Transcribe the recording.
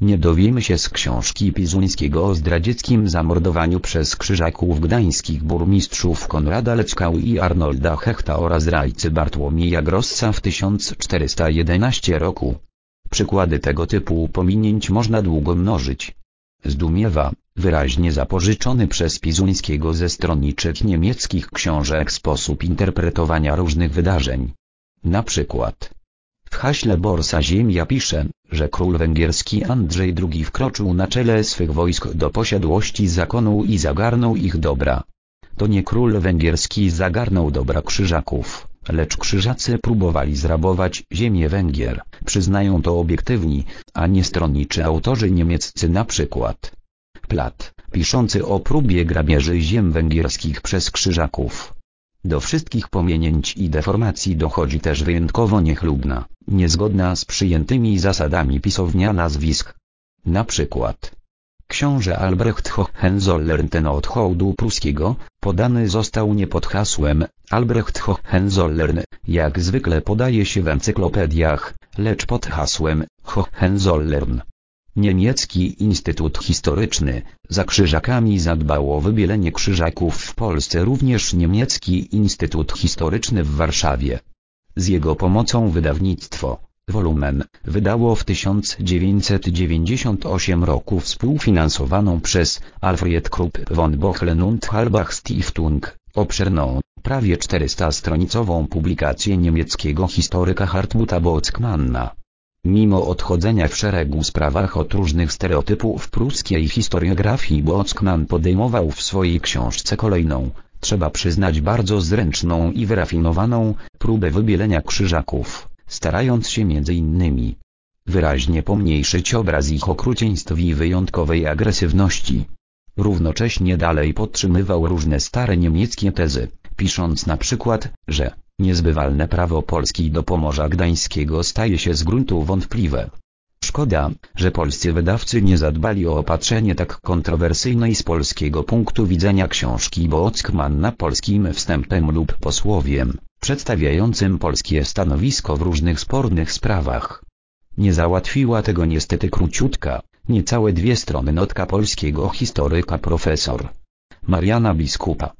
Nie dowiemy się z książki Pizuńskiego o zdradzieckim zamordowaniu przez krzyżaków gdańskich burmistrzów Konrada Leckał i Arnolda Hechta oraz rajcy Bartłomieja Grossa w 1411 roku. Przykłady tego typu pominięć można długo mnożyć. Zdumiewa, wyraźnie zapożyczony przez Pizuńskiego ze stronniczych niemieckich książek sposób interpretowania różnych wydarzeń. Na przykład, w haśle Borsa Ziemia pisze, że król węgierski Andrzej II wkroczył na czele swych wojsk do posiadłości zakonu i zagarnął ich dobra. To nie król węgierski zagarnął dobra krzyżaków, lecz krzyżacy próbowali zrabować ziemię Węgier, przyznają to obiektywni, a nie stronniczy autorzy niemieccy na przykład. Plat, piszący o próbie grabieży ziem węgierskich przez krzyżaków. Do wszystkich pomienięć i deformacji dochodzi też wyjątkowo niechlubna, niezgodna z przyjętymi zasadami pisownia nazwisk. Na przykład Książę Albrecht Hohenzollern od hołdu pruskiego, podany został nie pod hasłem Albrecht Hohenzollern, jak zwykle podaje się w encyklopediach, lecz pod hasłem Hohenzollern. Niemiecki Instytut Historyczny, za krzyżakami zadbał o wybielenie krzyżaków w Polsce również Niemiecki Instytut Historyczny w Warszawie. Z jego pomocą wydawnictwo, Wolumen, wydało w 1998 roku współfinansowaną przez Alfred Krupp von Bochlen und Halbach Stiftung, obszerną, prawie 400-stronicową publikację niemieckiego historyka Hartmuta Bockmanna. Mimo odchodzenia w szeregu sprawach od różnych stereotypów pruskiej historiografii Bockman podejmował w swojej książce kolejną, trzeba przyznać bardzo zręczną i wyrafinowaną, próbę wybielenia krzyżaków, starając się między innymi wyraźnie pomniejszyć obraz ich okrucieństw i wyjątkowej agresywności. Równocześnie dalej podtrzymywał różne stare niemieckie tezy, pisząc na przykład, że niezbywalne prawo Polski do Pomorza Gdańskiego staje się z gruntu wątpliwe. Szkoda, że polscy wydawcy nie zadbali o opatrzenie tak kontrowersyjnej z polskiego punktu widzenia książki Bockmanna polskim wstępem lub posłowiem, przedstawiającym polskie stanowisko w różnych spornych sprawach. Nie załatwiła tego niestety króciutka, niecałe dwie strony notka polskiego historyka profesor Mariana Biskupa.